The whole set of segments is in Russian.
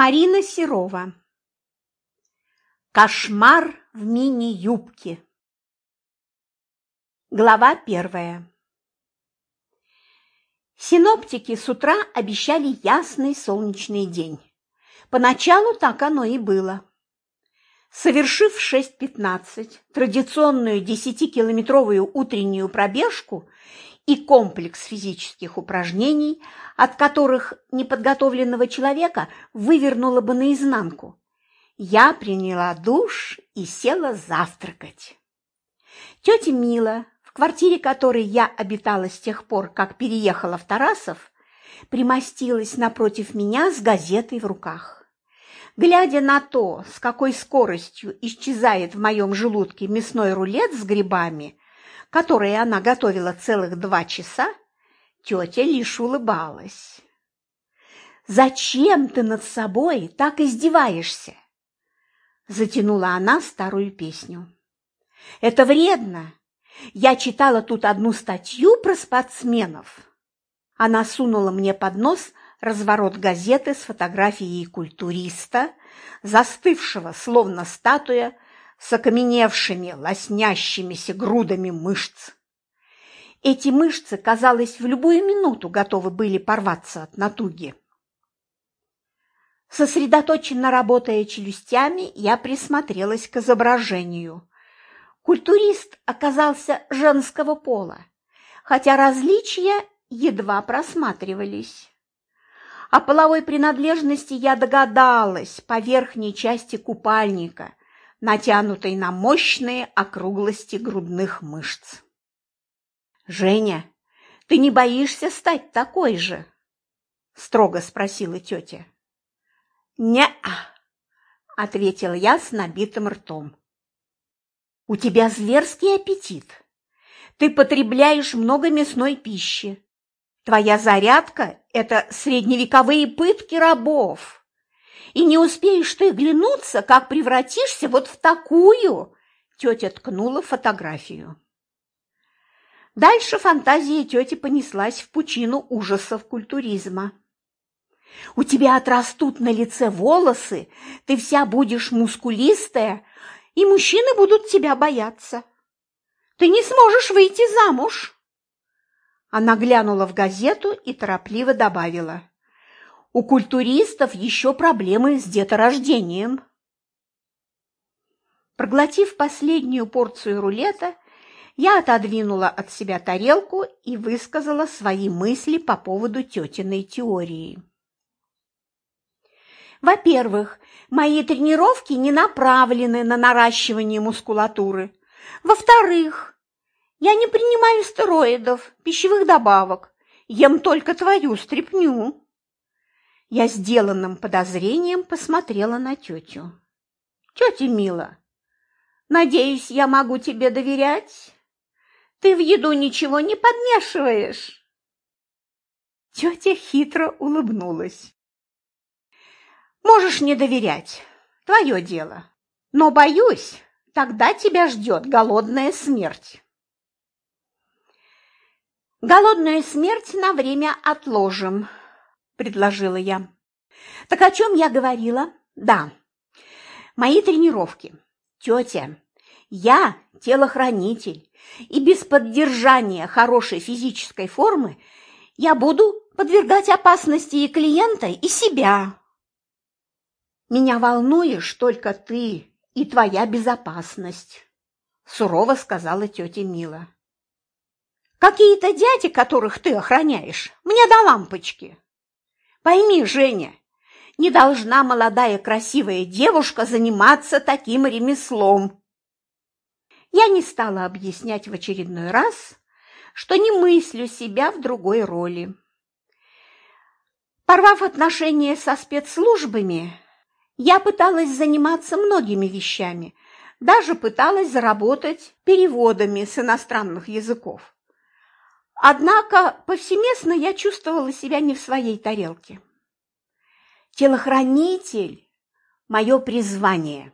Марина Серова. Кошмар в мини-юбке. Глава первая. Синоптики с утра обещали ясный солнечный день. Поначалу так оно и было. Совершив в 6.15 традиционную 10-километровую утреннюю пробежку и комплекс физических упражнений, от которых неподготовленного человека вывернуло бы наизнанку, я приняла душ и села завтракать. Тетя Мила, в квартире которой я обитала с тех пор, как переехала в Тарасов, примостилась напротив меня с газетой в руках. Глядя на то, с какой скоростью исчезает в моем желудке мясной рулет с грибами, которые она готовила целых два часа, тетя лишь улыбалась. «Зачем ты над собой так издеваешься?» Затянула она старую песню. «Это вредно. Я читала тут одну статью про спортсменов». Она сунула мне под нос разворот газеты с фотографией культуриста, застывшего, словно статуя, с окаменевшими, лоснящимися грудами мышц. Эти мышцы, казалось, в любую минуту готовы были порваться от натуги. Сосредоточенно работая челюстями, я присмотрелась к изображению. Культурист оказался женского пола, хотя различия едва просматривались. О половой принадлежности я догадалась по верхней части купальника, натянутой на мощные округлости грудных мышц. «Женя, ты не боишься стать такой же?» – строго спросила тетя. «Не-а», – ответила я с набитым ртом. «У тебя зверский аппетит. Ты потребляешь много мясной пищи. Твоя зарядка – это средневековые пытки рабов и не успеешь ты глянуться, как превратишься вот в такую!» Тетя ткнула фотографию. Дальше фантазия тети понеслась в пучину ужасов культуризма. «У тебя отрастут на лице волосы, ты вся будешь мускулистая, и мужчины будут тебя бояться. Ты не сможешь выйти замуж!» Она глянула в газету и торопливо добавила. У культуристов еще проблемы с деторождением. Проглотив последнюю порцию рулета, я отодвинула от себя тарелку и высказала свои мысли по поводу тетиной теории. Во-первых, мои тренировки не направлены на наращивание мускулатуры. Во-вторых, я не принимаю стероидов, пищевых добавок, ем только твою стряпню. Я сделанным подозрением посмотрела на тетю. «Тетя Мила, надеюсь, я могу тебе доверять? Ты в еду ничего не подмешиваешь?» Тетя хитро улыбнулась. «Можешь не доверять, твое дело. Но, боюсь, тогда тебя ждет голодная смерть». «Голодную смерть на время отложим», предложила я. Так о чем я говорила? Да, мои тренировки. Тетя, я телохранитель, и без поддержания хорошей физической формы я буду подвергать опасности и клиента, и себя. Меня волнуешь только ты и твоя безопасность, сурово сказала тетя Мила. Какие-то дяди, которых ты охраняешь, мне до лампочки. Пойми, Женя, не должна молодая красивая девушка заниматься таким ремеслом. Я не стала объяснять в очередной раз, что не мыслю себя в другой роли. Порвав отношения со спецслужбами, я пыталась заниматься многими вещами, даже пыталась заработать переводами с иностранных языков. Однако повсеместно я чувствовала себя не в своей тарелке. Телохранитель – мое призвание.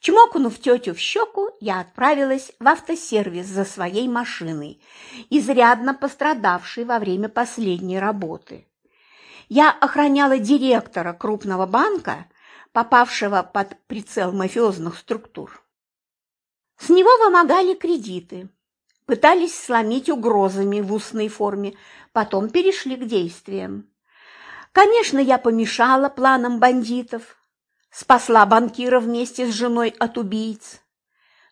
Чмокнув тетю в щеку, я отправилась в автосервис за своей машиной, изрядно пострадавшей во время последней работы. Я охраняла директора крупного банка, попавшего под прицел мафиозных структур. С него вымогали кредиты, пытались сломить угрозами в устной форме, потом перешли к действиям. Конечно, я помешала планам бандитов, спасла банкира вместе с женой от убийц,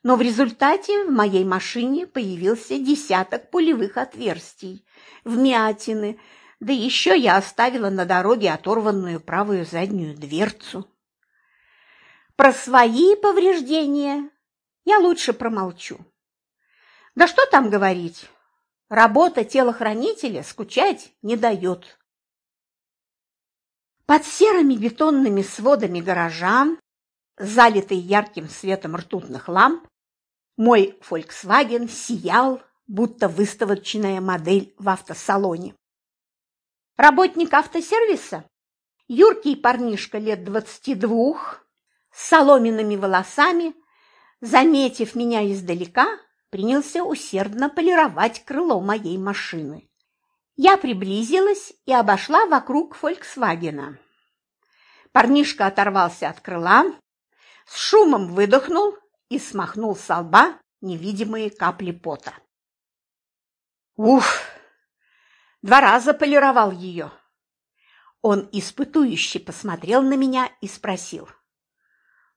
но в результате в моей машине появился десяток пулевых отверстий, вмятины, да еще я оставила на дороге оторванную правую заднюю дверцу. Про свои повреждения я лучше промолчу. Да что там говорить, работа телохранителя скучать не дает. Под серыми бетонными сводами гаража, залитый ярким светом ртутных ламп, мой Volkswagen сиял, будто выставочная модель в автосалоне. Работник автосервиса, юркий парнишка лет двадцати двух, с соломенными волосами, заметив меня издалека, принялся усердно полировать крыло моей машины. Я приблизилась и обошла вокруг «Фольксвагена». Парнишка оторвался от крыла, с шумом выдохнул и смахнул с лба невидимые капли пота. Уф! Два раза полировал ее. Он испытующе посмотрел на меня и спросил.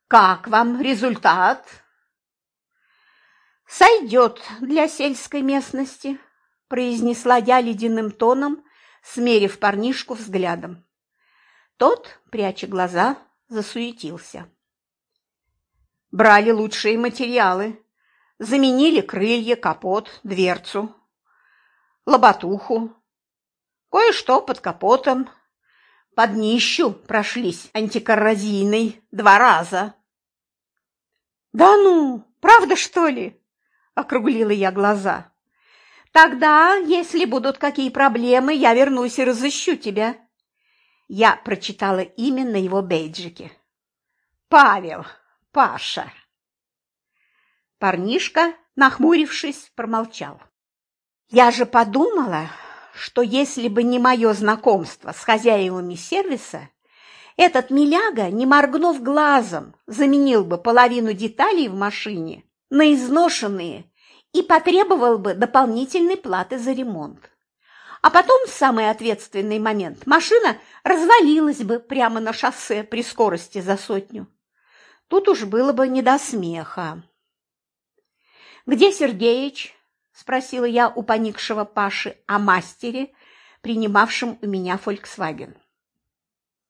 «Как вам результат?» «Сойдет для сельской местности», – произнесла я ледяным тоном, смерив парнишку взглядом. Тот, пряча глаза, засуетился. Брали лучшие материалы, заменили крылья, капот, дверцу, лоботуху, кое-что под капотом, под днищу прошлись антикоррозийной два раза. «Да ну, правда, что ли?» Округлила я глаза. Тогда, если будут какие проблемы, я вернусь и разыщу тебя. Я прочитала имя на его бейджике. Павел, Паша. Парнишка, нахмурившись, промолчал. Я же подумала, что если бы не мое знакомство с хозяевами сервиса, этот миляга, не моргнув глазом, заменил бы половину деталей в машине на изношенные и потребовал бы дополнительной платы за ремонт. А потом, в самый ответственный момент, машина развалилась бы прямо на шоссе при скорости за сотню. Тут уж было бы не до смеха. «Где Сергеич?» – спросила я у поникшего Паши о мастере, принимавшем у меня «Фольксваген».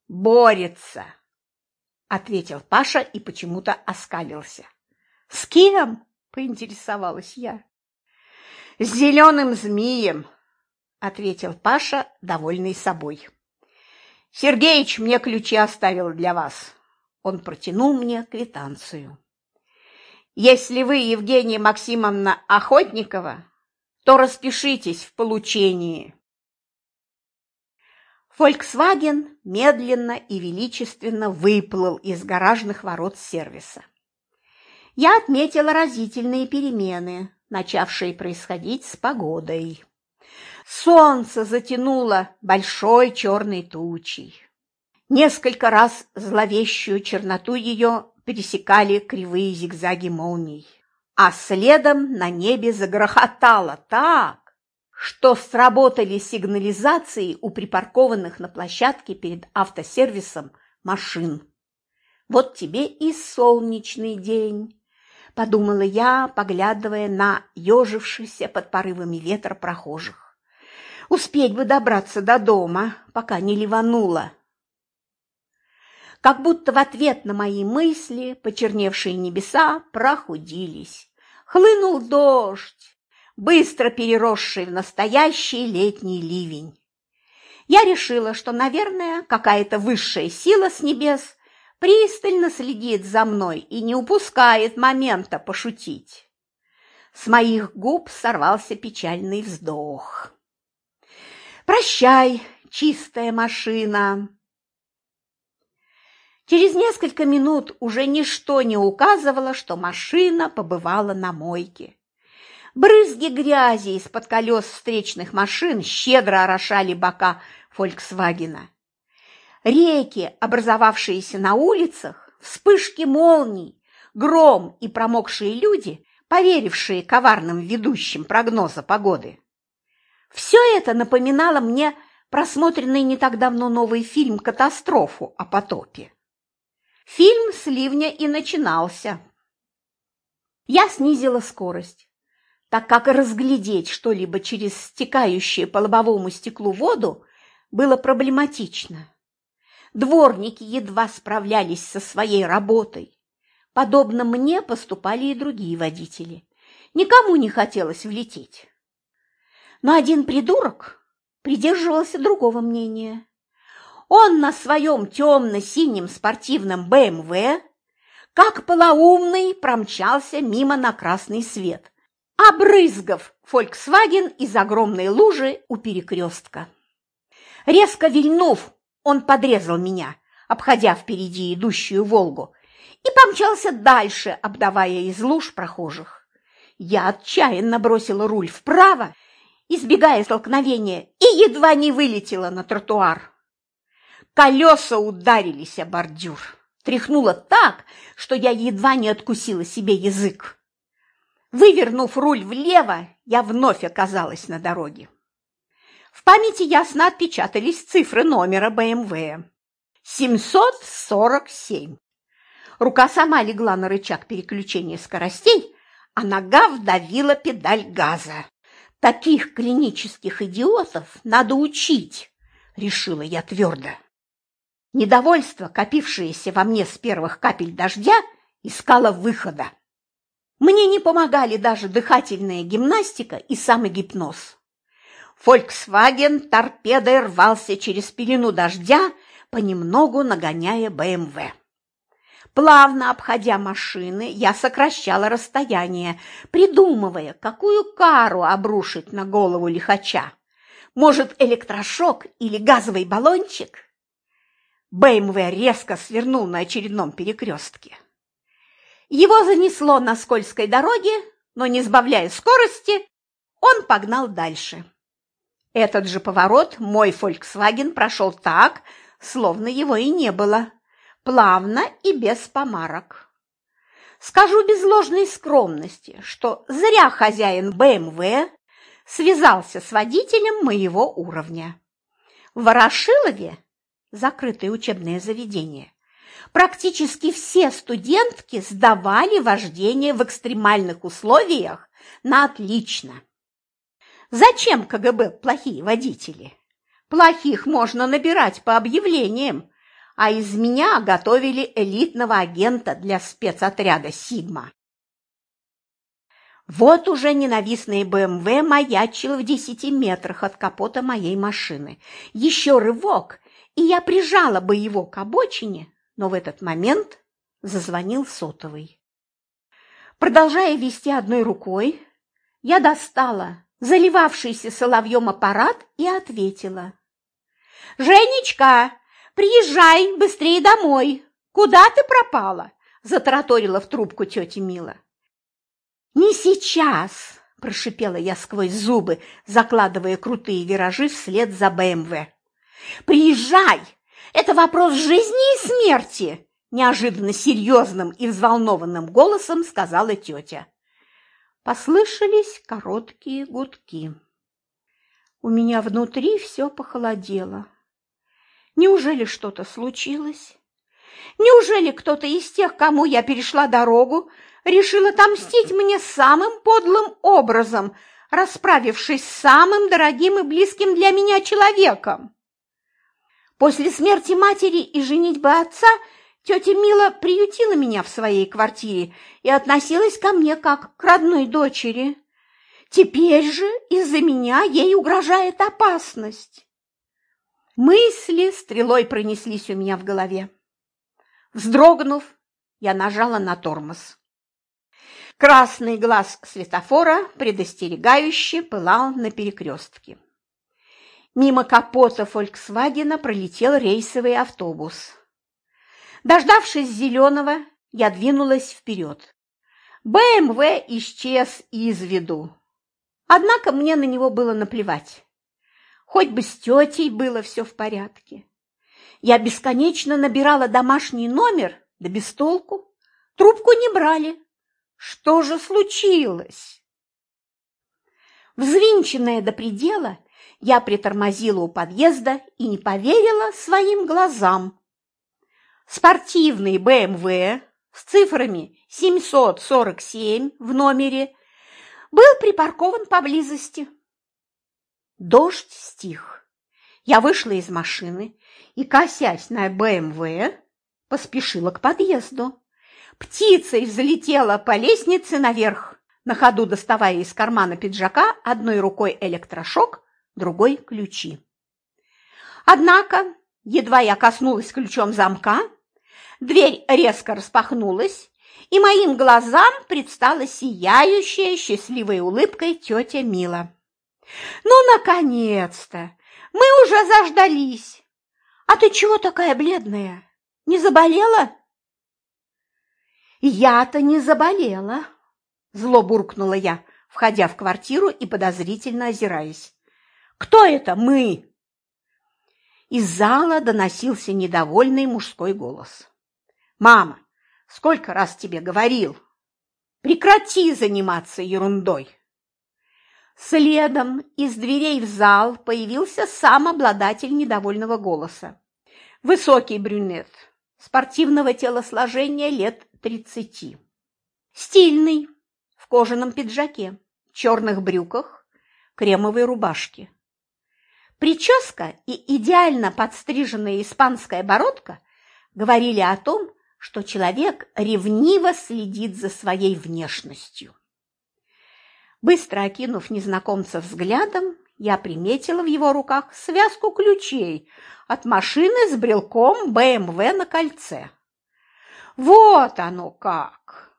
«Борется!» – ответил Паша и почему-то оскалился. «С кем?» – поинтересовалась я. «С зеленым змеем», – ответил Паша, довольный собой. «Сергеич мне ключи оставил для вас». Он протянул мне квитанцию. «Если вы, Евгения Максимовна Охотникова, то распишитесь в получении». Фольксваген медленно и величественно выплыл из гаражных ворот сервиса я отметила разительные перемены, начавшие происходить с погодой. Солнце затянуло большой черной тучей. Несколько раз зловещую черноту ее пересекали кривые зигзаги молний, а следом на небе загрохотало так, что сработали сигнализации у припаркованных на площадке перед автосервисом машин. Вот тебе и солнечный день подумала я, поглядывая на ежившихся под порывами ветра прохожих. Успеть бы добраться до дома, пока не ливануло. Как будто в ответ на мои мысли почерневшие небеса прохудились. Хлынул дождь, быстро переросший в настоящий летний ливень. Я решила, что, наверное, какая-то высшая сила с небес пристально следит за мной и не упускает момента пошутить. С моих губ сорвался печальный вздох. «Прощай, чистая машина!» Через несколько минут уже ничто не указывало, что машина побывала на мойке. Брызги грязи из-под колес встречных машин щедро орошали бока «Фольксвагена». Реки, образовавшиеся на улицах, вспышки молний, гром и промокшие люди, поверившие коварным ведущим прогноза погоды. Все это напоминало мне просмотренный не так давно новый фильм «Катастрофу» о потопе. Фильм с ливня и начинался. Я снизила скорость, так как разглядеть что-либо через стекающую по лобовому стеклу воду было проблематично. Дворники едва справлялись со своей работой. Подобно мне поступали и другие водители. Никому не хотелось влететь. Но один придурок придерживался другого мнения. Он на своем темно-синем спортивном БМВ, как полоумный, промчался мимо на красный свет, обрызгав «Фольксваген» из огромной лужи у перекрестка. Резко вильнув, он подрезал меня, обходя впереди идущую «Волгу», и помчался дальше, обдавая из луж прохожих. Я отчаянно бросила руль вправо, избегая столкновения, и едва не вылетела на тротуар. Колеса ударились о бордюр. Тряхнуло так, что я едва не откусила себе язык. Вывернув руль влево, я вновь оказалась на дороге. В памяти ясно отпечатались цифры номера БМВ. 747. Рука сама легла на рычаг переключения скоростей, а нога вдавила педаль газа. Таких клинических идиотов надо учить, решила я твердо. Недовольство, копившееся во мне с первых капель дождя, искало выхода. Мне не помогали даже дыхательная гимнастика и самогипноз. Фольксваген торпедой рвался через пелену дождя, понемногу нагоняя БМВ. Плавно обходя машины, я сокращала расстояние, придумывая, какую кару обрушить на голову лихача. Может, электрошок или газовый баллончик? БМВ резко свернул на очередном перекрестке. Его занесло на скользкой дороге, но, не сбавляя скорости, он погнал дальше. Этот же поворот мой Volkswagen прошел так, словно его и не было, плавно и без помарок. Скажу без ложной скромности, что зря хозяин БМВ связался с водителем моего уровня. В Ворошилове закрытое учебное заведение, практически все студентки сдавали вождение в экстремальных условиях на отлично. Зачем КГБ плохие водители? Плохих можно набирать по объявлениям, а из меня готовили элитного агента для спецотряда «Сигма». Вот уже ненавистный БМВ маячил в десяти метрах от капота моей машины. Еще рывок, и я прижала бы его к обочине, но в этот момент зазвонил сотовый. Продолжая вести одной рукой, я достала заливавшийся соловьем аппарат и ответила. «Женечка, приезжай быстрее домой! Куда ты пропала?» – затараторила в трубку тетя Мила. «Не сейчас!» – прошипела я сквозь зубы, закладывая крутые виражи вслед за БМВ. Приезжай! Это вопрос жизни и смерти!» Неожиданно серьезным и взволнованным голосом сказала тетя. Послышались короткие гудки. У меня внутри все похолодело. Неужели что-то случилось? Неужели кто-то из тех, кому я перешла дорогу, решил отомстить мне самым подлым образом, расправившись с самым дорогим и близким для меня человеком? После смерти матери и женитьбы отца тетя Мила приютила меня в своей квартире и относилась ко мне как к родной дочери. Теперь же из-за меня ей угрожает опасность. Мысли стрелой пронеслись у меня в голове. Вздрогнув, я нажала на тормоз. Красный глаз светофора предостерегающе пылал на перекрестке. Мимо капота «Фольксвагена» пролетел рейсовый автобус. Дождавшись зеленого, я двинулась вперед. БМВ исчез из виду. Однако мне на него было наплевать. Хоть бы с тетей было все в порядке. Я бесконечно набирала домашний номер, да без толку. Трубку не брали. Что же случилось? Взвинченная до предела, я притормозила у подъезда и не поверила своим глазам. Спортивный БМВ с цифрами 747 в номере был припаркован поблизости. Дождь стих. Я вышла из машины и, косясь на БМВ, поспешила к подъезду. Птицей взлетела по лестнице наверх, на ходу доставая из кармана пиджака одной рукой электрошок, другой – ключи. Однако, едва я коснулась ключом замка, дверь резко распахнулась, и моим глазам предстала сияющая счастливой улыбкой тетя Мила. «Ну, наконец-то! Мы уже заждались! А ты чего такая бледная? Не заболела?» «Я-то не заболела!» – зло буркнула я, входя в квартиру и подозрительно озираясь. «Кто это мы?» Из зала доносился недовольный мужской голос. «Мама, сколько раз тебе говорил? Прекрати заниматься ерундой!» Следом из дверей в зал появился сам обладатель недовольного голоса. Высокий брюнет, спортивного телосложения лет тридцати. Стильный, в кожаном пиджаке, черных брюках, кремовой рубашке. Прическа и идеально подстриженная испанская бородка говорили о том, что человек ревниво следит за своей внешностью. Быстро окинув незнакомца взглядом, я приметила в его руках связку ключей от машины с брелком БМВ на кольце. Вот оно как!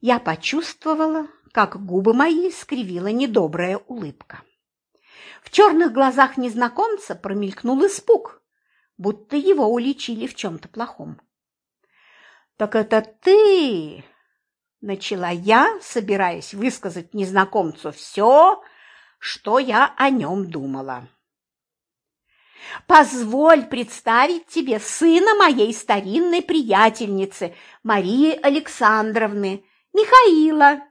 Я почувствовала, как губы мои скривила недобрая улыбка. В черных глазах незнакомца промелькнул испуг, будто его уличили в чем-то плохом. «Так это ты!» – начала я, собираясь высказать незнакомцу все, что я о нем думала. Позволь представить тебе сына моей старинной приятельницы Марии Александровны, Михаила,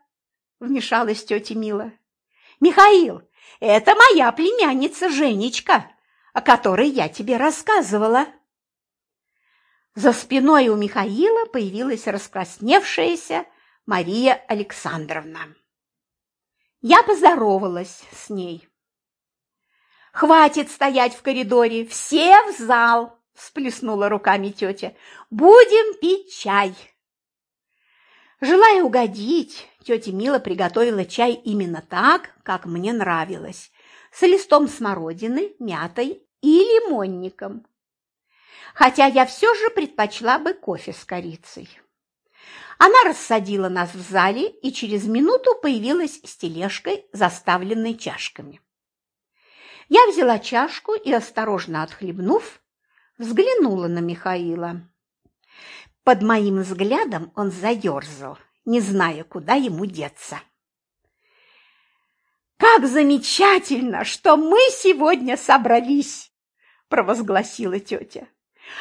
вмешалась тетя Мила. Михаил, это моя племянница Женечка, о которой я тебе рассказывала. За спиной у Михаила появилась раскрасневшаяся Мария Александровна. Я поздоровалась с ней. «Хватит стоять в коридоре, все в зал!» – всплеснула руками тетя. «Будем пить чай!» Желая угодить, тетя Мила приготовила чай именно так, как мне нравилось, с листом смородины, мятой и лимонником. Хотя я все же предпочла бы кофе с корицей. Она рассадила нас в зале и через минуту появилась с тележкой, заставленной чашками. Я взяла чашку и, осторожно отхлебнув, взглянула на Михаила. Под моим взглядом он заерзал, не зная, куда ему деться. «Как замечательно, что мы сегодня собрались!» – провозгласила тетя.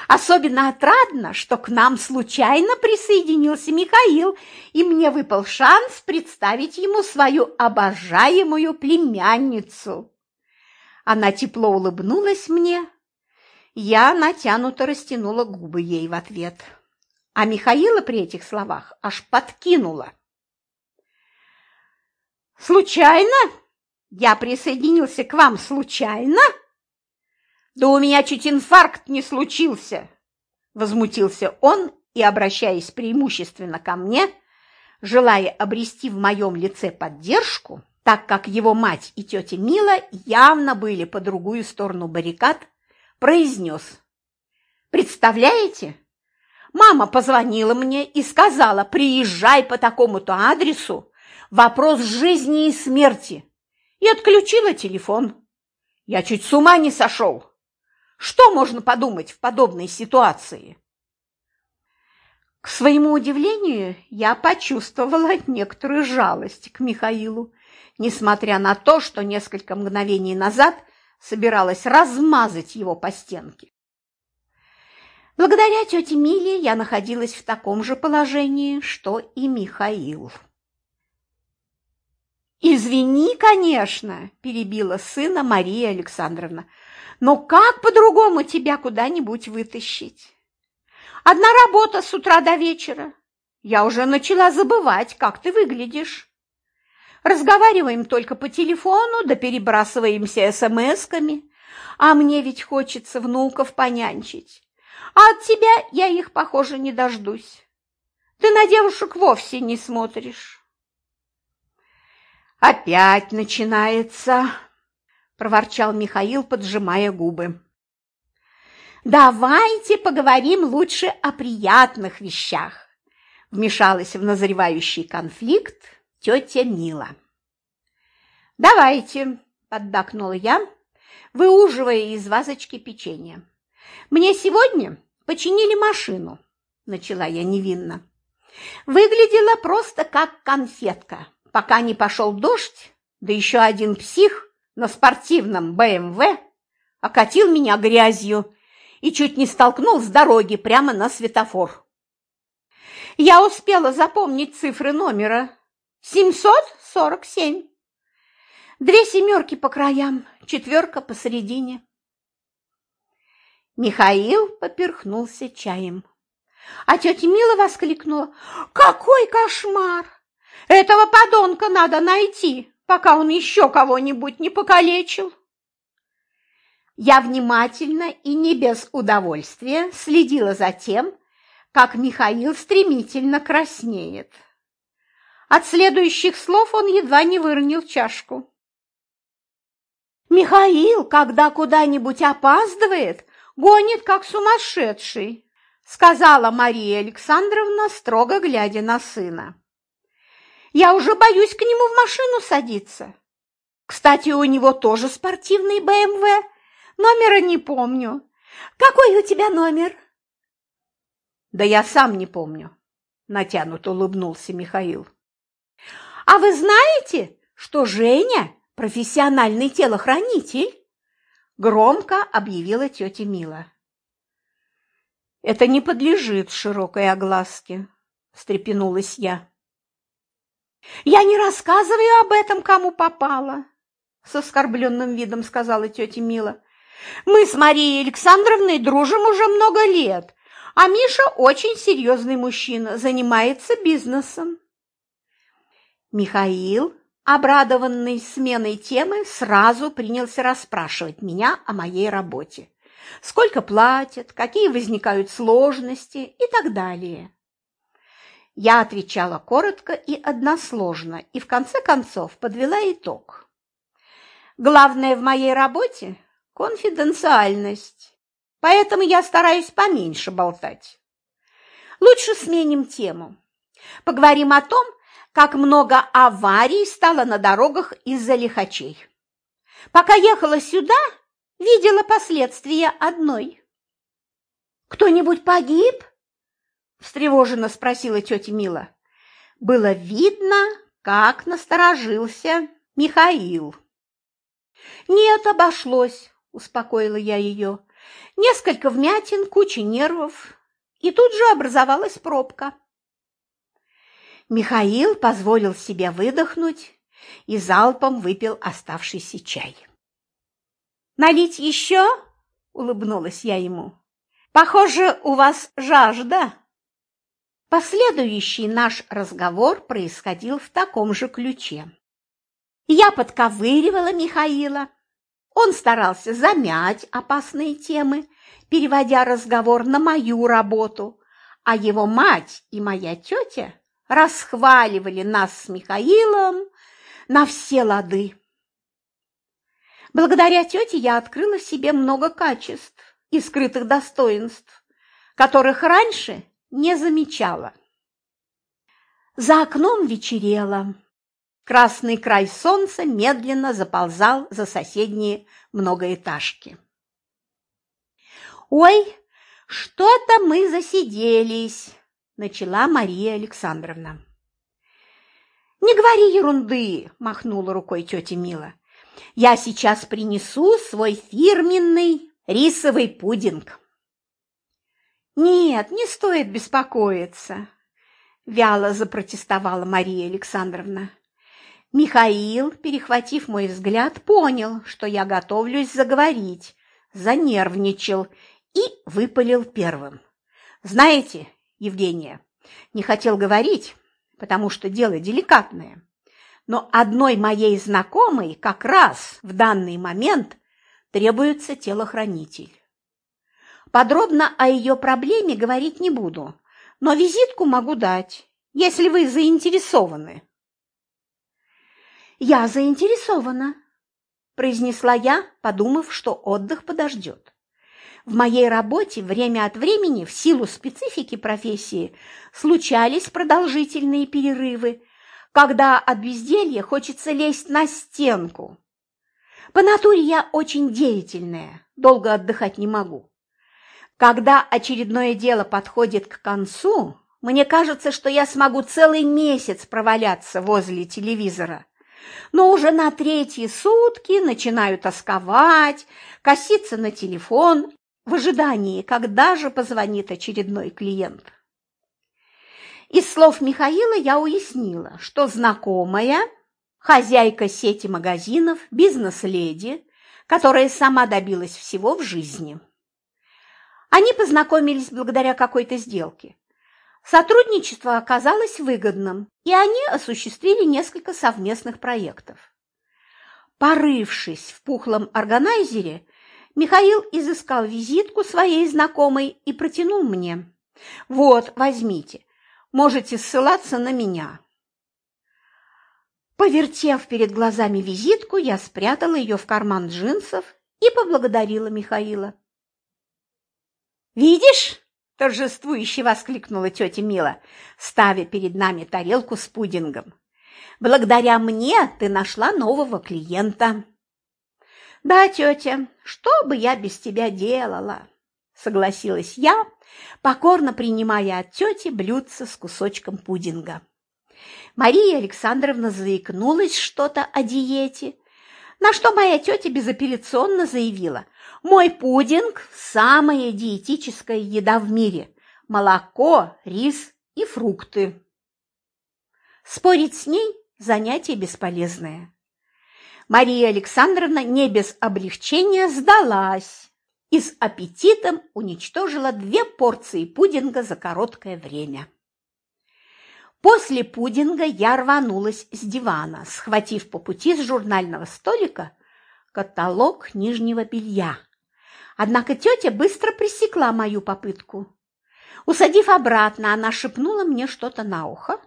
«Особенно отрадно, что к нам случайно присоединился Михаил, и мне выпал шанс представить ему свою обожаемую племянницу». Она тепло улыбнулась мне. Я натянуто растянула губы ей в ответ. А Михаила при этих словах аж подкинула. «Случайно? Я присоединился к вам случайно?» «Да у меня чуть инфаркт не случился!» Возмутился он и, обращаясь преимущественно ко мне, желая обрести в моем лице поддержку, так как его мать и тетя Мила явно были по другую сторону баррикад, произнес. «Представляете? Мама позвонила мне и сказала, приезжай по такому-то адресу, вопрос жизни и смерти, и отключила телефон. Я чуть с ума не сошел. Что можно подумать в подобной ситуации?» К своему удивлению, я почувствовала некоторую жалость к Михаилу несмотря на то, что несколько мгновений назад собиралась размазать его по стенке. Благодаря тете Миле я находилась в таком же положении, что и Михаил. «Извини, конечно», – перебила сына Мария Александровна, «но как по-другому тебя куда-нибудь вытащить? Одна работа с утра до вечера. Я уже начала забывать, как ты выглядишь. Разговариваем только по телефону, да перебрасываемся смс-ками, а мне ведь хочется внуков понянчить. А от тебя я их, похоже, не дождусь. Ты на девушек вовсе не смотришь». «Опять начинается!» – проворчал Михаил, поджимая губы. «Давайте поговорим лучше о приятных вещах», – вмешалась в назревающий конфликт тетя Мила. «Давайте», – поддакнула я, выуживая из вазочки печенье. «Мне сегодня починили машину», – начала я невинно. Выглядела просто как конфетка пока не пошел дождь, да еще один псих на спортивном БМВ окатил меня грязью и чуть не столкнул с дороги прямо на светофор. Я успела запомнить цифры номера. 747. Две семерки по краям, четверка посередине. Михаил поперхнулся чаем. А тетя Мила воскликнула. «Какой кошмар! Этого подонка надо найти, пока он еще кого-нибудь не покалечил. Я внимательно и не без удовольствия следила за тем, как Михаил стремительно краснеет. От следующих слов он едва не выронил чашку. «Михаил, когда куда-нибудь опаздывает, гонит как сумасшедший», сказала Мария Александровна, строго глядя на сына. Я уже боюсь к нему в машину садиться. Кстати, у него тоже спортивный БМВ. Номера не помню. Какой у тебя номер? Да я сам не помню, натянуто улыбнулся Михаил. А вы знаете, что Женя профессиональный телохранитель? Громко объявила тетя Мила. Это не подлежит широкой огласке, встрепенулась я. «Я не рассказываю об этом, кому попало», – с оскорбленным видом сказала тетя Мила. «Мы с Марией Александровной дружим уже много лет, а Миша очень серьезный мужчина, занимается бизнесом». Михаил, обрадованный сменой темы, сразу принялся расспрашивать меня о моей работе. Сколько платят, какие возникают сложности и так далее. Я отвечала коротко и односложно, и в конце концов подвела итог. Главное в моей работе – конфиденциальность, поэтому я стараюсь поменьше болтать. Лучше сменим тему. Поговорим о том, как много аварий стало на дорогах из-за лихачей. Пока ехала сюда, видела последствия одной. «Кто-нибудь погиб?» Встревоженно спросила тетя Мила. Было видно, как насторожился Михаил. Нет, обошлось, успокоила я ее. Несколько вмятин, куча нервов, и тут же образовалась пробка. Михаил позволил себе выдохнуть и залпом выпил оставшийся чай. «Налить еще?» – улыбнулась я ему. «Похоже, у вас жажда». Последующий наш разговор происходил в таком же ключе. Я подковыривала Михаила. Он старался замять опасные темы, переводя разговор на мою работу, а его мать и моя тетя расхваливали нас с Михаилом на все лады. Благодаря тете я открыла в себе много качеств и скрытых достоинств, которых раньше не замечала. За окном вечерело. Красный край солнца медленно заползал за соседние многоэтажки. «Ой, что-то мы засиделись!» – начала Мария Александровна. «Не говори ерунды!» – махнула рукой тетя Мила. «Я сейчас принесу свой фирменный рисовый пудинг». Нет, не стоит беспокоиться, вяло запротестовала Мария Александровна. Михаил, перехватив мой взгляд, понял, что я готовлюсь заговорить, занервничал и выпалил первым. Знаете, Евгения, не хотел говорить, потому что дело деликатное, но одной моей знакомой как раз в данный момент требуется телохранитель. Подробно о ее проблеме говорить не буду, но визитку могу дать, если вы заинтересованы. «Я заинтересована», – произнесла я, подумав, что отдых подождет. В моей работе время от времени, в силу специфики профессии, случались продолжительные перерывы, когда от безделья хочется лезть на стенку. По натуре я очень деятельная, долго отдыхать не могу. Когда очередное дело подходит к концу, мне кажется, что я смогу целый месяц проваляться возле телевизора. Но уже на третьи сутки начинаю тосковать, коситься на телефон в ожидании, когда же позвонит очередной клиент. Из слов Михаила я уяснила, что знакомая, хозяйка сети магазинов, бизнес-леди, которая сама добилась всего в жизни. Они познакомились благодаря какой-то сделке. Сотрудничество оказалось выгодным, и они осуществили несколько совместных проектов. Порывшись в пухлом органайзере, Михаил изыскал визитку своей знакомой и протянул мне. «Вот, возьмите, можете ссылаться на меня». Повертев перед глазами визитку, я спрятала ее в карман джинсов и поблагодарила Михаила. «Видишь?» – торжествующе воскликнула тетя Мила, ставя перед нами тарелку с пудингом. «Благодаря мне ты нашла нового клиента». «Да, тетя, что бы я без тебя делала?» – согласилась я, покорно принимая от тети блюдце с кусочком пудинга. Мария Александровна заикнулась что-то о диете, на что моя тетя безапелляционно заявила, «Мой пудинг – самая диетическая еда в мире – молоко, рис и фрукты». Спорить с ней – занятие бесполезное. Мария Александровна не без облегчения сдалась и с аппетитом уничтожила две порции пудинга за короткое время. После пудинга я рванулась с дивана, схватив по пути с журнального столика каталог нижнего белья. Однако тетя быстро пресекла мою попытку. Усадив обратно, она шепнула мне что-то на ухо,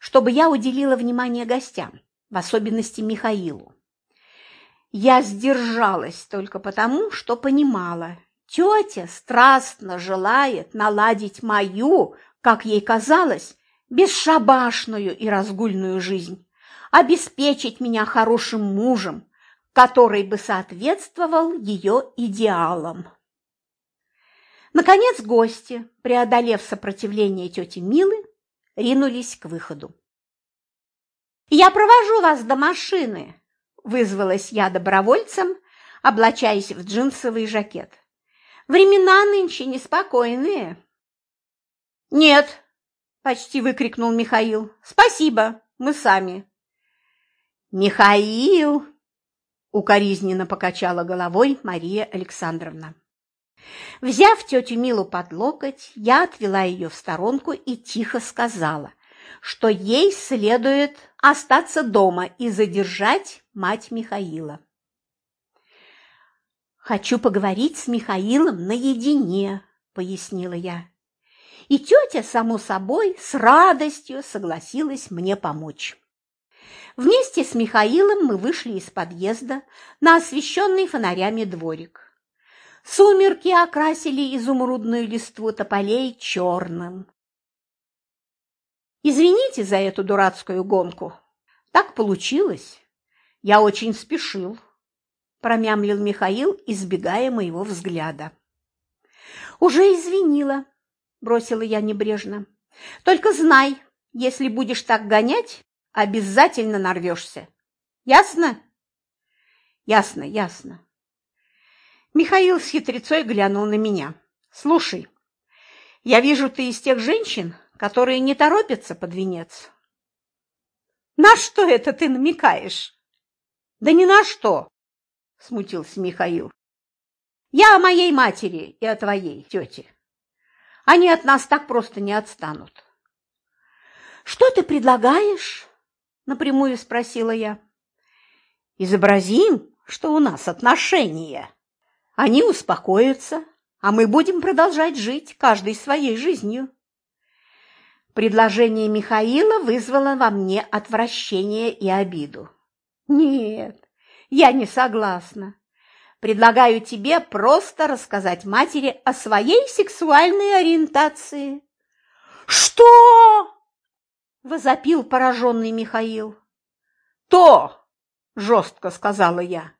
чтобы я уделила внимание гостям, в особенности Михаилу. Я сдержалась только потому, что понимала, тетя страстно желает наладить мою, как ей казалось, бесшабашную и разгульную жизнь, обеспечить меня хорошим мужем, который бы соответствовал ее идеалам. Наконец гости, преодолев сопротивление тети Милы, ринулись к выходу. «Я провожу вас до машины!» Вызвалась я добровольцем, облачаясь в джинсовый жакет. Времена нынче неспокойные. Нет, почти выкрикнул Михаил. Спасибо, мы сами. Михаил, укоризненно покачала головой Мария Александровна. Взяв тетю Милу под локоть, я отвела ее в сторонку и тихо сказала, что ей следует остаться дома и задержать мать Михаила. «Хочу поговорить с Михаилом наедине», – пояснила я. И тетя, само собой, с радостью согласилась мне помочь. Вместе с Михаилом мы вышли из подъезда на освещенный фонарями дворик. Сумерки окрасили изумрудную листву тополей черным. Извините за эту дурацкую гонку. Так получилось. Я очень спешил, промямлил Михаил, избегая моего взгляда. Уже извинила, бросила я небрежно. Только знай, если будешь так гонять, обязательно нарвешься. Ясно? Ясно, ясно. Михаил с хитрецой глянул на меня. Слушай, Я вижу, ты из тех женщин, которые не торопятся под венец. На что это ты намекаешь? Да ни на что, смутился Михаил. Я о моей матери и о твоей тете. Они от нас так просто не отстанут. Что ты предлагаешь? Напрямую спросила я. Изобразим, что у нас отношения. Они успокоятся, а мы будем продолжать жить каждой своей жизнью. Предложение Михаила вызвало во мне отвращение и обиду. Нет, я не согласна. Предлагаю тебе просто рассказать матери о своей сексуальной ориентации. Что? возопил пораженный Михаил. То, жестко сказала я.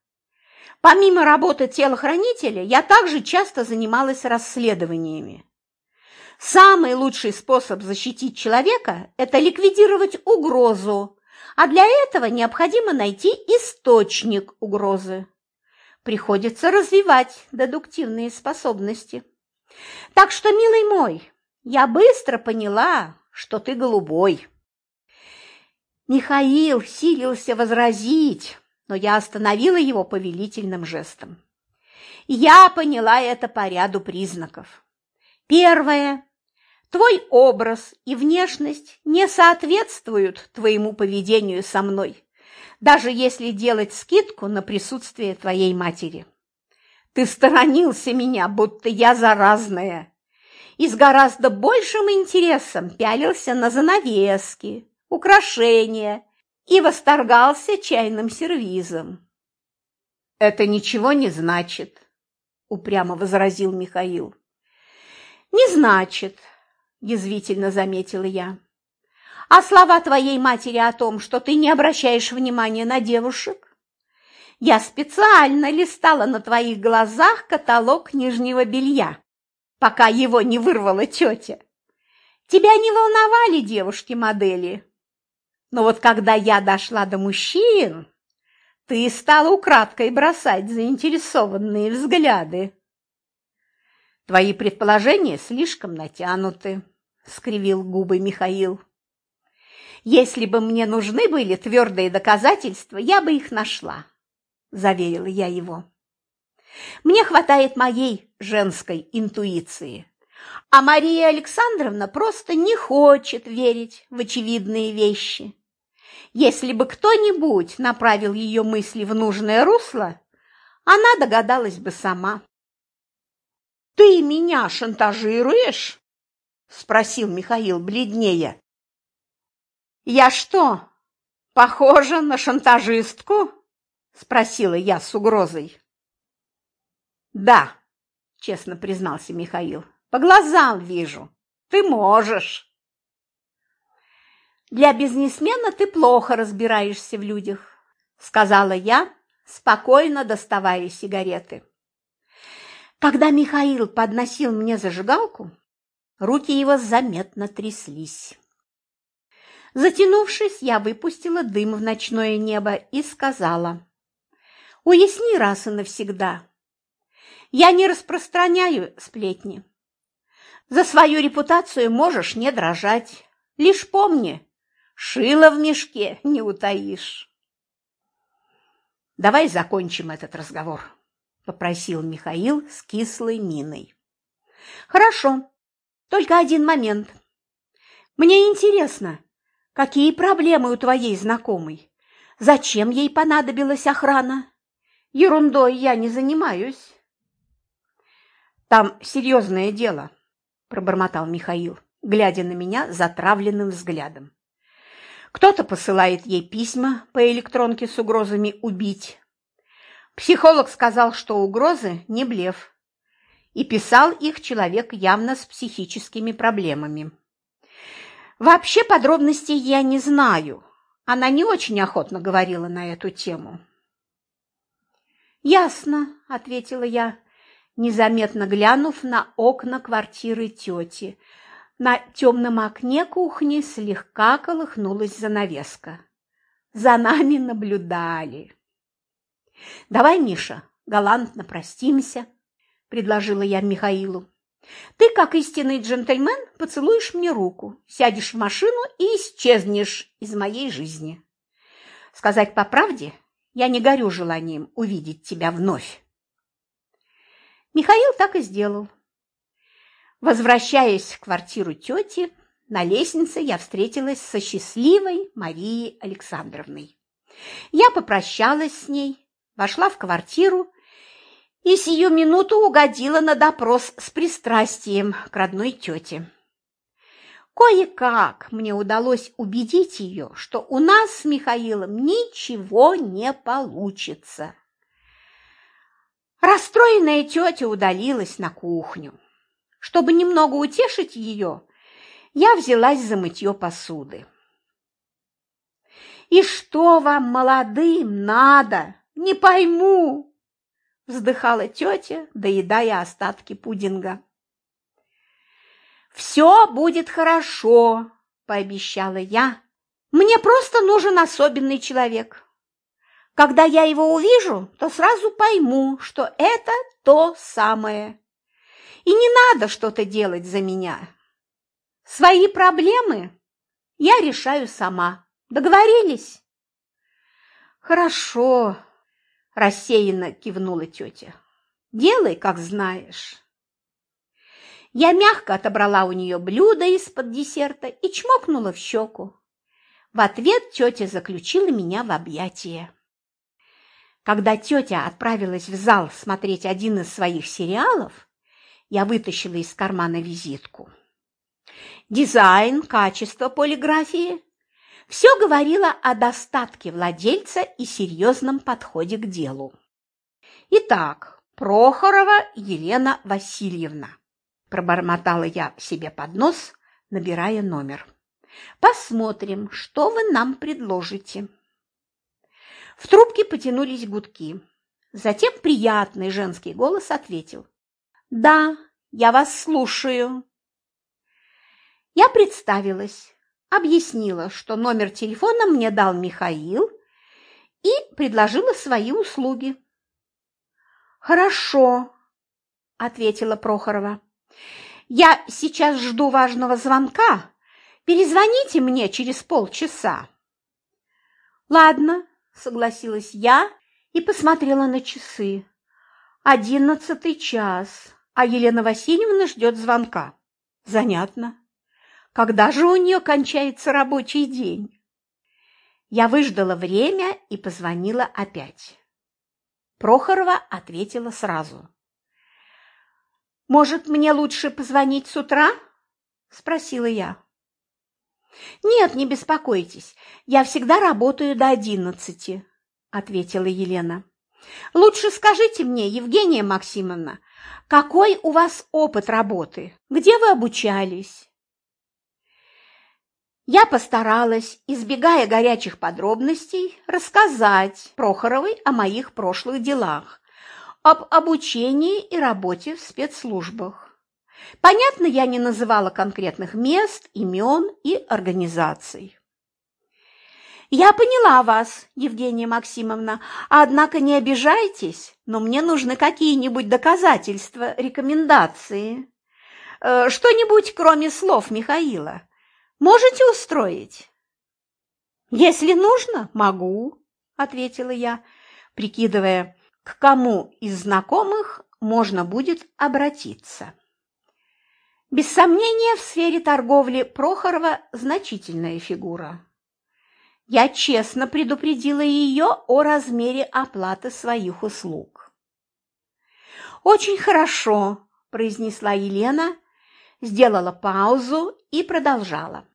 Помимо работы телохранителя, я также часто занималась расследованиями. Самый лучший способ защитить человека – это ликвидировать угрозу, а для этого необходимо найти источник угрозы. Приходится развивать дедуктивные способности. Так что, милый мой, я быстро поняла, что ты голубой. Михаил силился возразить, но я остановила его повелительным жестом. Я поняла это по ряду признаков. Первое. Твой образ и внешность не соответствуют твоему поведению со мной, даже если делать скидку на присутствие твоей матери. Ты сторонился меня, будто я заразная, и с гораздо большим интересом пялился на занавески, украшения и восторгался чайным сервизом. «Это ничего не значит», – упрямо возразил Михаил. «Не значит», – язвительно заметила я. «А слова твоей матери о том, что ты не обращаешь внимания на девушек? Я специально листала на твоих глазах каталог нижнего белья, пока его не вырвала тетя. Тебя не волновали девушки-модели, но вот когда я дошла до мужчин, ты стала украдкой бросать заинтересованные взгляды. Твои предположения слишком натянуты, скривил губы Михаил. Если бы мне нужны были твердые доказательства, я бы их нашла, заверила я его. Мне хватает моей женской интуиции. А Мария Александровна просто не хочет верить в очевидные вещи. Если бы кто-нибудь направил ее мысли в нужное русло, она догадалась бы сама. «Ты меня шантажируешь?» – спросил Михаил бледнее. «Я что, похожа на шантажистку?» – спросила я с угрозой. «Да», – честно признался Михаил, – «по глазам вижу, ты можешь». «Для бизнесмена ты плохо разбираешься в людях», – сказала я, спокойно доставая сигареты. Когда Михаил подносил мне зажигалку, руки его заметно тряслись. Затянувшись, я выпустила дым в ночное небо и сказала, «Уясни раз и навсегда, я не распространяю сплетни. За свою репутацию можешь не дрожать, лишь помни, Шило в мешке не утаишь. Давай закончим этот разговор, попросил Михаил с кислой миной. Хорошо, только один момент. Мне интересно, какие проблемы у твоей знакомой? Зачем ей понадобилась охрана? Ерундой я не занимаюсь. Там серьезное дело, пробормотал Михаил, глядя на меня затравленным взглядом. Кто-то посылает ей письма по электронке с угрозами убить. Психолог сказал, что угрозы не блеф, и писал их человек явно с психическими проблемами. Вообще подробностей я не знаю. Она не очень охотно говорила на эту тему. «Ясно», – ответила я, незаметно глянув на окна квартиры тети, на темном окне кухни слегка колыхнулась занавеска. За нами наблюдали. «Давай, Миша, галантно простимся», – предложила я Михаилу. Ты, как истинный джентльмен, поцелуешь мне руку, сядешь в машину и исчезнешь из моей жизни. Сказать по правде, я не горю желанием увидеть тебя вновь. Михаил так и сделал. Возвращаясь в квартиру тети, на лестнице я встретилась со счастливой Марией Александровной. Я попрощалась с ней, вошла в квартиру и сию минуту угодила на допрос с пристрастием к родной тете. Кое-как мне удалось убедить ее, что у нас с Михаилом ничего не получится. Расстроенная тетя удалилась на кухню. Чтобы немного утешить ее, я взялась за мытье посуды. «И что вам, молодым, надо? Не пойму!» Вздыхала тетя, доедая остатки пудинга. «Все будет хорошо», – пообещала я. «Мне просто нужен особенный человек. Когда я его увижу, то сразу пойму, что это то самое. И не надо что-то делать за меня. Свои проблемы я решаю сама. Договорились?» «Хорошо», – рассеянно кивнула тетя. «Делай, как знаешь». Я мягко отобрала у нее блюдо из-под десерта и чмокнула в щеку. В ответ тетя заключила меня в объятия. Когда тетя отправилась в зал смотреть один из своих сериалов, я вытащила из кармана визитку. Дизайн, качество полиграфии – все говорило о достатке владельца и серьезном подходе к делу. Итак, Прохорова Елена Васильевна пробормотала я себе под нос, набирая номер. Посмотрим, что вы нам предложите. В трубке потянулись гудки. Затем приятный женский голос ответил. «Да, я вас слушаю». Я представилась, объяснила, что номер телефона мне дал Михаил и предложила свои услуги. «Хорошо», – ответила Прохорова. Я сейчас жду важного звонка. Перезвоните мне через полчаса. Ладно, согласилась я и посмотрела на часы. Одиннадцатый час, а Елена Васильевна ждет звонка. Занятно. Когда же у нее кончается рабочий день? Я выждала время и позвонила опять. Прохорова ответила сразу. «Может, мне лучше позвонить с утра?» – спросила я. «Нет, не беспокойтесь, я всегда работаю до одиннадцати», – ответила Елена. «Лучше скажите мне, Евгения Максимовна, какой у вас опыт работы? Где вы обучались?» Я постаралась, избегая горячих подробностей, рассказать Прохоровой о моих прошлых делах, об обучении и работе в спецслужбах. Понятно, я не называла конкретных мест, имен и организаций. «Я поняла вас, Евгения Максимовна, однако не обижайтесь, но мне нужны какие-нибудь доказательства, рекомендации. Э, что-нибудь, кроме слов Михаила. Можете устроить?» «Если нужно, могу», – ответила я, прикидывая, к кому из знакомых можно будет обратиться. Без сомнения, в сфере торговли Прохорова значительная фигура. Я честно предупредила ее о размере оплаты своих услуг. «Очень хорошо», – произнесла Елена, сделала паузу и продолжала.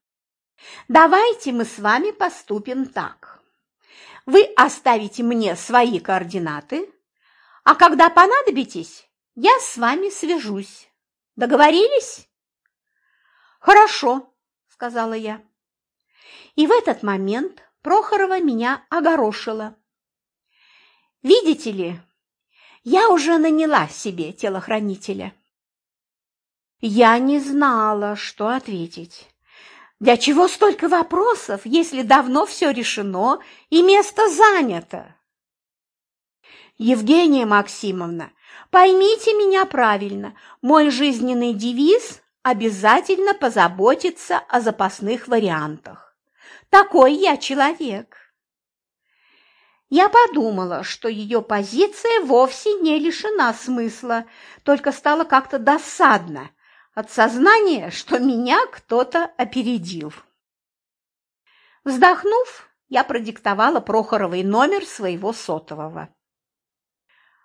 «Давайте мы с вами поступим так. Вы оставите мне свои координаты, а когда понадобитесь, я с вами свяжусь. Договорились? Хорошо, сказала я. И в этот момент Прохорова меня огорошила. Видите ли, я уже наняла себе телохранителя. Я не знала, что ответить. Для чего столько вопросов, если давно все решено и место занято? Евгения Максимовна, Поймите меня правильно, мой жизненный девиз – обязательно позаботиться о запасных вариантах. Такой я человек. Я подумала, что ее позиция вовсе не лишена смысла, только стало как-то досадно от сознания, что меня кто-то опередил. Вздохнув, я продиктовала Прохоровой номер своего сотового.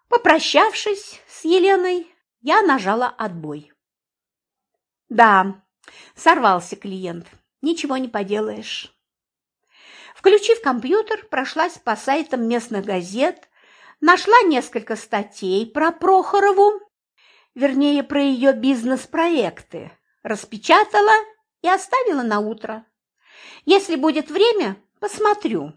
Попрощавшись с Еленой, я нажала отбой. Да, сорвался клиент, ничего не поделаешь. Включив компьютер, прошлась по сайтам местных газет, нашла несколько статей про Прохорову, вернее, про ее бизнес-проекты, распечатала и оставила на утро. Если будет время, посмотрю.